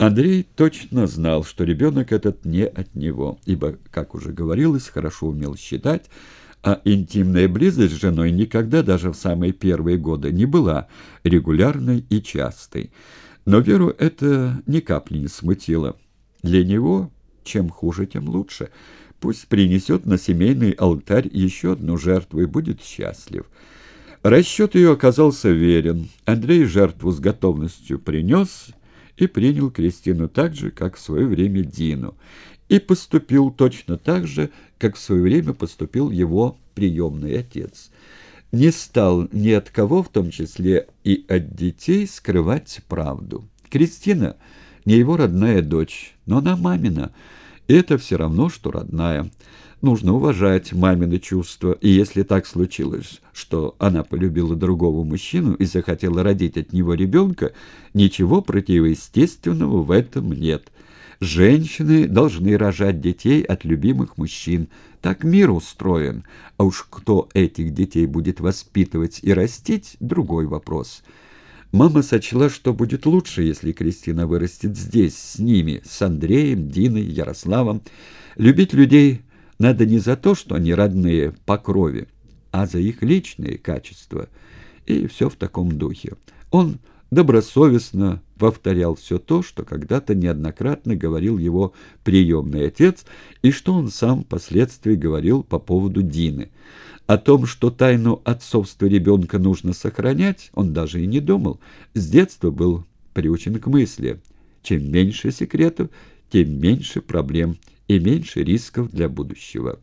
Андрей точно знал, что ребенок этот не от него, ибо, как уже говорилось, хорошо умел считать, а интимная близость с женой никогда, даже в самые первые годы, не была регулярной и частой. Но Веру это ни капли не смутило. Для него чем хуже, тем лучше. Пусть принесет на семейный алтарь еще одну жертву и будет счастлив. Расчет ее оказался верен. Андрей жертву с готовностью принес и принял Кристину так же, как в свое время Дину, и поступил точно так же, как в свое время поступил его приемный отец. Не стал ни от кого, в том числе и от детей, скрывать правду. Кристина не его родная дочь, но она мамина, и это все равно, что родная. Нужно уважать мамины чувства, и если так случилось, что она полюбила другого мужчину и захотела родить от него ребенка, ничего противоестественного в этом нет. Женщины должны рожать детей от любимых мужчин. Так мир устроен. А уж кто этих детей будет воспитывать и растить – другой вопрос. Мама сочла, что будет лучше, если Кристина вырастет здесь, с ними, с Андреем, Диной, Ярославом. Любить людей надо не за то, что они родные по крови, а за их личные качества. И все в таком духе. Он добросовестно повторял все то, что когда-то неоднократно говорил его приемный отец, и что он сам впоследствии говорил по поводу Дины. О том, что тайну отцовства ребенка нужно сохранять, он даже и не думал. С детства был приучен к мысли. Чем меньше секретов, тем меньше проблем и меньше рисков для будущего.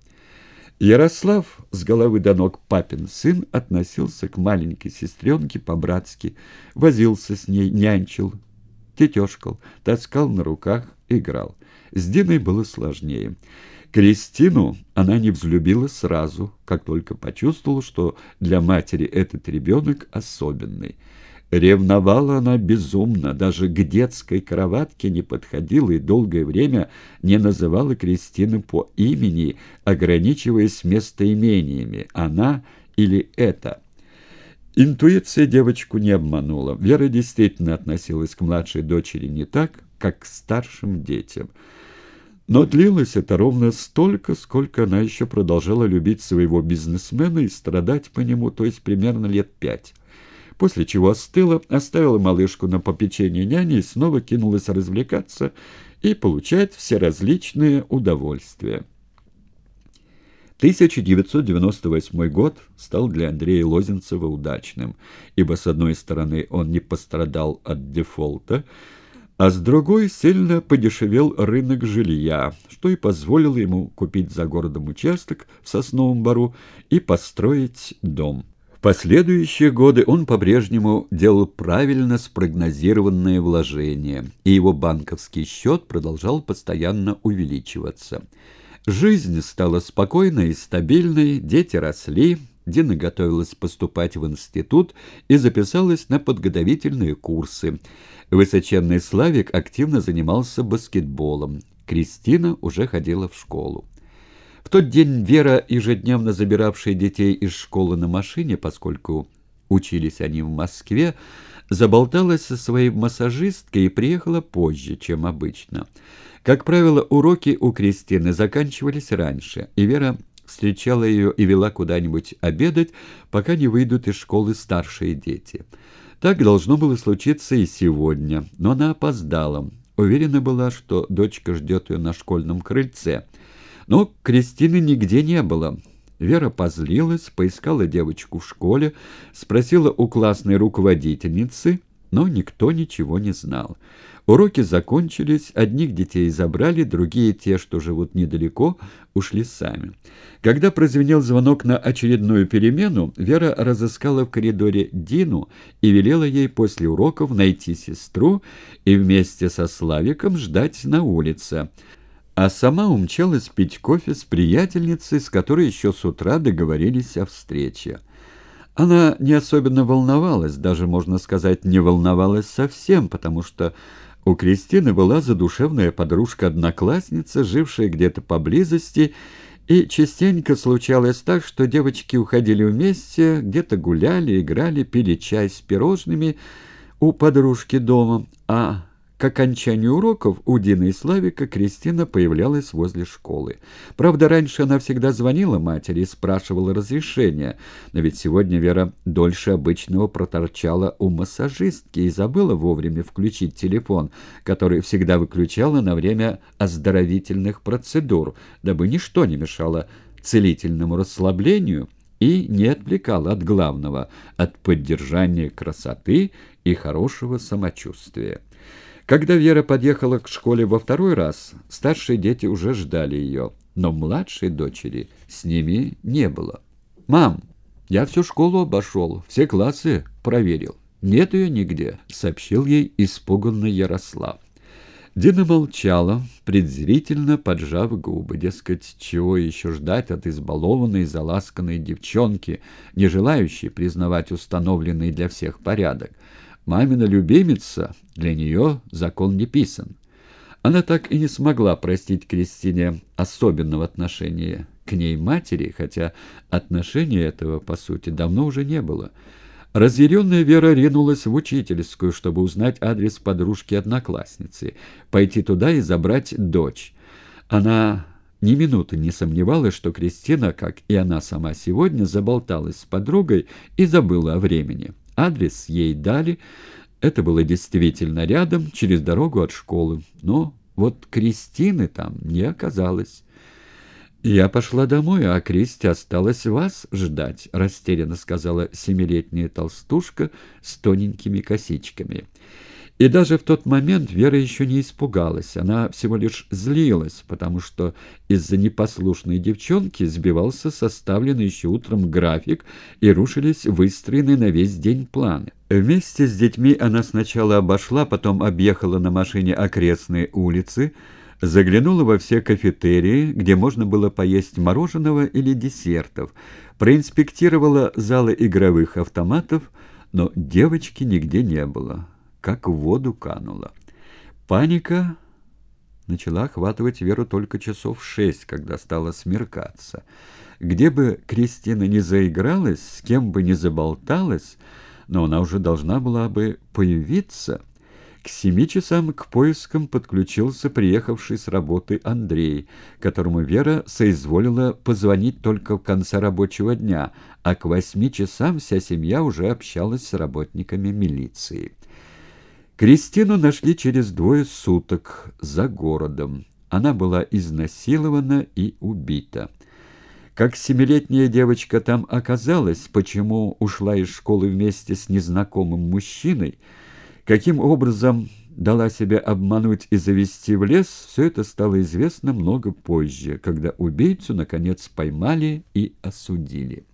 Ярослав, с головы до ног папин сын, относился к маленькой сестренке по-братски, возился с ней, нянчил, тетешкал, таскал на руках, играл. С Диной было сложнее. Кристину она не взлюбила сразу, как только почувствовала, что для матери этот ребенок особенный. Ревновала она безумно, даже к детской кроватке не подходила и долгое время не называла Кристину по имени, ограничиваясь местоимениями «она» или «это». Интуиция девочку не обманула. Вера действительно относилась к младшей дочери не так, как к старшим детям. Но длилось это ровно столько, сколько она еще продолжала любить своего бизнесмена и страдать по нему, то есть примерно лет пять после чего остыла, оставила малышку на попечение няни и снова кинулась развлекаться и получать все различные удовольствия. 1998 год стал для Андрея Лозенцева удачным, ибо, с одной стороны, он не пострадал от дефолта, а с другой сильно подешевел рынок жилья, что и позволило ему купить за городом участок в Сосновом Бару и построить дом. Последующие годы он по-прежнему делал правильно спрогнозированные вложения, и его банковский счет продолжал постоянно увеличиваться. Жизнь стала спокойной и стабильной, дети росли, Дина готовилась поступать в институт и записалась на подготовительные курсы. Высоченный Славик активно занимался баскетболом. Кристина уже ходила в школу. В тот день Вера, ежедневно забиравшая детей из школы на машине, поскольку учились они в Москве, заболталась со своей массажисткой и приехала позже, чем обычно. Как правило, уроки у Кристины заканчивались раньше, и Вера встречала ее и вела куда-нибудь обедать, пока не выйдут из школы старшие дети. Так должно было случиться и сегодня, но она опоздала. Уверена была, что дочка ждет ее на школьном крыльце – но Кристины нигде не было. Вера позлилась, поискала девочку в школе, спросила у классной руководительницы, но никто ничего не знал. Уроки закончились, одних детей забрали, другие, те, что живут недалеко, ушли сами. Когда прозвенел звонок на очередную перемену, Вера разыскала в коридоре Дину и велела ей после уроков найти сестру и вместе со Славиком ждать на улице а сама умчалась пить кофе с приятельницей, с которой еще с утра договорились о встрече. Она не особенно волновалась, даже, можно сказать, не волновалась совсем, потому что у Кристины была задушевная подружка-одноклассница, жившая где-то поблизости, и частенько случалось так, что девочки уходили вместе, где-то гуляли, играли, пили чай с пирожными у подружки дома, а К окончанию уроков у Дины и Славика Кристина появлялась возле школы. Правда, раньше она всегда звонила матери и спрашивала разрешения, но ведь сегодня Вера дольше обычного проторчала у массажистки и забыла вовремя включить телефон, который всегда выключала на время оздоровительных процедур, дабы ничто не мешало целительному расслаблению и не отвлекало от главного, от поддержания красоты и хорошего самочувствия. Когда Вера подъехала к школе во второй раз, старшие дети уже ждали ее, но младшей дочери с ними не было. «Мам, я всю школу обошел, все классы проверил. Нет ее нигде», — сообщил ей испуганный Ярослав. Дина молчала, предзрительно поджав губы, дескать, чего еще ждать от избалованной, заласканной девчонки, не желающей признавать установленный для всех порядок. Мамина любимица, для нее закон не писан. Она так и не смогла простить Кристине особенного отношения к ней матери, хотя отношения этого, по сути, давно уже не было. Разъяренная Вера ринулась в учительскую, чтобы узнать адрес подружки-одноклассницы, пойти туда и забрать дочь. Она ни минуты не сомневалась, что Кристина, как и она сама сегодня, заболталась с подругой и забыла о времени. Адрес ей дали. Это было действительно рядом, через дорогу от школы. Но вот Кристины там не оказалось. «Я пошла домой, а Кристи осталась вас ждать», — растерянно сказала семилетняя толстушка с тоненькими косичками. И даже в тот момент Вера еще не испугалась, она всего лишь злилась, потому что из-за непослушной девчонки сбивался составленный еще утром график и рушились выстроенные на весь день планы. Вместе с детьми она сначала обошла, потом объехала на машине окрестные улицы, заглянула во все кафетерии, где можно было поесть мороженого или десертов, проинспектировала залы игровых автоматов, но девочки нигде не было как в воду канула. Паника начала охватывать Веру только часов шесть, когда стало смеркаться. Где бы Кристина не заигралась, с кем бы не заболталась, но она уже должна была бы появиться. К семи часам к поискам подключился приехавший с работы Андрей, которому Вера соизволила позвонить только в конце рабочего дня, а к восьми часам вся семья уже общалась с работниками милиции. Кристину нашли через двое суток за городом. Она была изнасилована и убита. Как семилетняя девочка там оказалась, почему ушла из школы вместе с незнакомым мужчиной, каким образом дала себя обмануть и завести в лес, все это стало известно много позже, когда убийцу, наконец, поймали и осудили.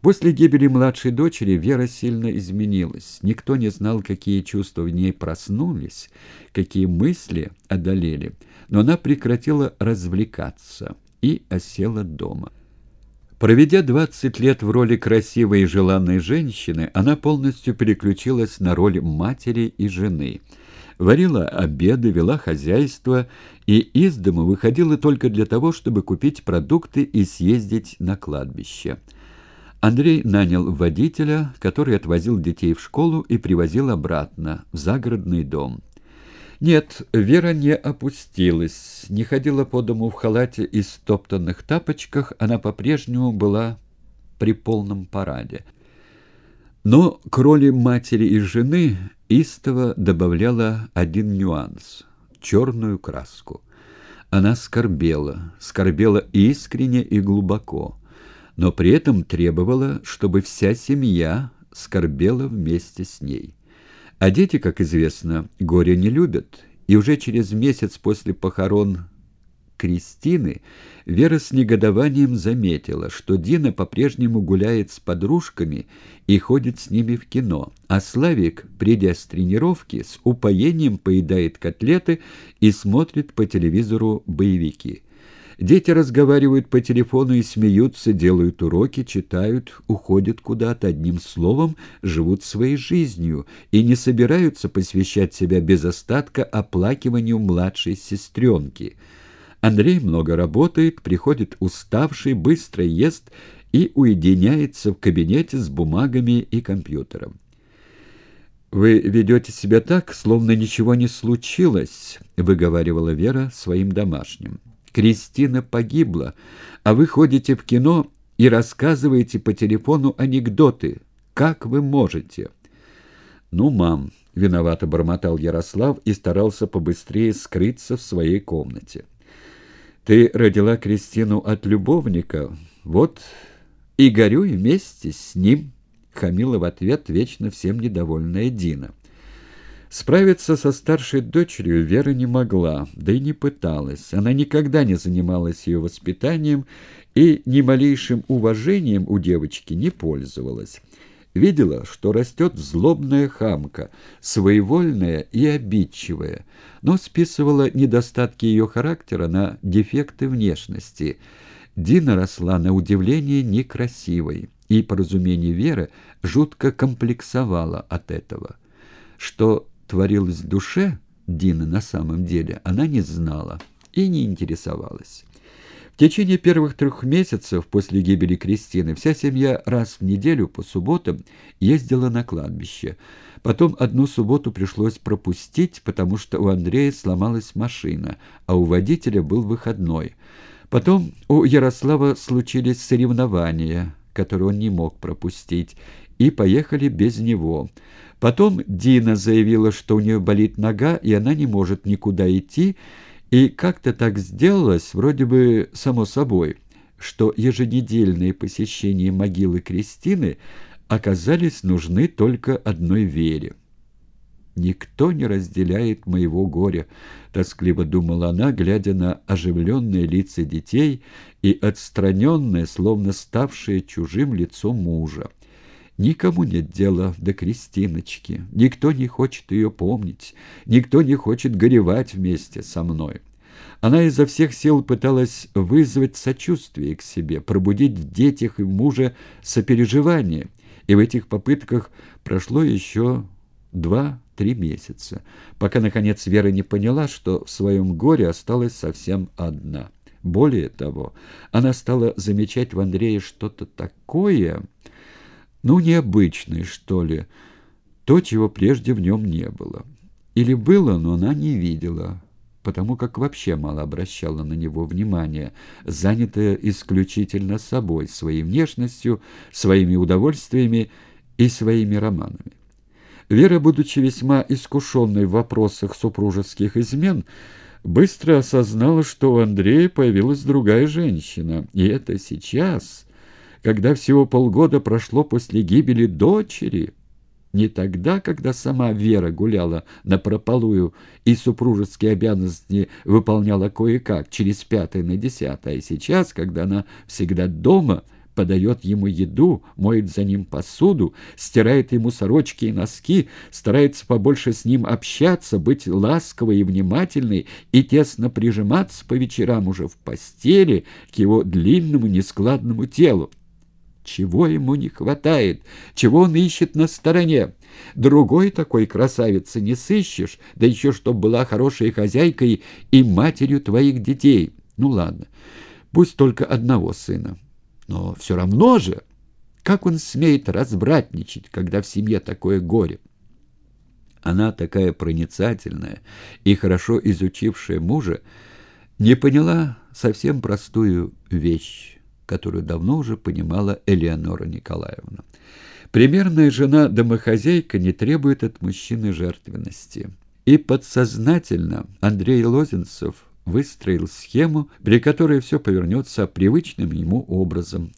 После гибели младшей дочери Вера сильно изменилась. Никто не знал, какие чувства в ней проснулись, какие мысли одолели. Но она прекратила развлекаться и осела дома. Проведя 20 лет в роли красивой и желанной женщины, она полностью переключилась на роль матери и жены. Варила обеды, вела хозяйство и из дома выходила только для того, чтобы купить продукты и съездить на кладбище. Андрей нанял водителя, который отвозил детей в школу и привозил обратно, в загородный дом. Нет, Вера не опустилась, не ходила по дому в халате и стоптанных тапочках, она по-прежнему была при полном параде. Но к роли матери и жены истово добавляла один нюанс — черную краску. Она скорбела, скорбела искренне и глубоко но при этом требовала, чтобы вся семья скорбела вместе с ней. А дети, как известно, горе не любят, и уже через месяц после похорон Кристины Вера с негодованием заметила, что Дина по-прежнему гуляет с подружками и ходит с ними в кино, а Славик, придя с тренировки, с упоением поедает котлеты и смотрит по телевизору боевики. Дети разговаривают по телефону и смеются, делают уроки, читают, уходят куда-то, одним словом, живут своей жизнью и не собираются посвящать себя без остатка оплакиванию младшей сестренки. Андрей много работает, приходит уставший, быстро ест и уединяется в кабинете с бумагами и компьютером. «Вы ведете себя так, словно ничего не случилось», — выговаривала Вера своим домашним. «Кристина погибла, а вы ходите в кино и рассказываете по телефону анекдоты. Как вы можете?» «Ну, мам», — виновато бормотал Ярослав и старался побыстрее скрыться в своей комнате. «Ты родила Кристину от любовника, вот и горюй вместе с ним». — хамила в ответ вечно всем недовольная Дина. Справиться со старшей дочерью Вера не могла, да и не пыталась. Она никогда не занималась ее воспитанием и ни малейшим уважением у девочки не пользовалась. Видела, что растет злобная хамка, своевольная и обидчивая, но списывала недостатки ее характера на дефекты внешности. Дина росла на удивление некрасивой и, по разумению Веры, жутко комплексовала от этого. Что творилось в душе Дины на самом деле, она не знала и не интересовалась. В течение первых трех месяцев после гибели Кристины вся семья раз в неделю по субботам ездила на кладбище. Потом одну субботу пришлось пропустить, потому что у Андрея сломалась машина, а у водителя был выходной. Потом у Ярослава случились соревнования – который он не мог пропустить, и поехали без него. Потом Дина заявила, что у нее болит нога, и она не может никуда идти, и как-то так сделалось, вроде бы само собой, что еженедельные посещения могилы Кристины оказались нужны только одной Вере. «Никто не разделяет моего горя», — тоскливо думала она, глядя на оживленные лица детей и отстраненное, словно ставшее чужим лицо мужа. Никому нет дела до Кристиночки, никто не хочет ее помнить, никто не хочет горевать вместе со мной. Она изо всех сил пыталась вызвать сочувствие к себе, пробудить в детях и муже сопереживание, и в этих попытках прошло еще два-три месяца, пока, наконец, Вера не поняла, что в своем горе осталась совсем одна. Более того, она стала замечать в Андрее что-то такое, ну, необычное, что ли, то, чего прежде в нем не было. Или было, но она не видела, потому как вообще мало обращала на него внимания, занятая исключительно собой, своей внешностью, своими удовольствиями и своими романами. Вера, будучи весьма искушенной в вопросах супружеских измен, быстро осознала, что у Андрея появилась другая женщина, и это сейчас, когда всего полгода прошло после гибели дочери, не тогда, когда сама Вера гуляла на прополую и супружеские обязанности выполняла кое-как, через пятое на десятое, а сейчас, когда она всегда дома – подает ему еду, моет за ним посуду, стирает ему сорочки и носки, старается побольше с ним общаться, быть ласковой и внимательной и тесно прижиматься по вечерам уже в постели к его длинному нескладному телу. Чего ему не хватает? Чего он ищет на стороне? Другой такой красавицы не сыщешь, да еще чтоб была хорошей хозяйкой и матерью твоих детей. Ну ладно, пусть только одного сына. Но все равно же, как он смеет развратничать, когда в семье такое горе? Она, такая проницательная и хорошо изучившая мужа, не поняла совсем простую вещь, которую давно уже понимала Элеонора Николаевна. Примерная жена-домохозяйка не требует от мужчины жертвенности. И подсознательно Андрей Лозенцев – выстроил схему, при которой все повернется привычным ему образом.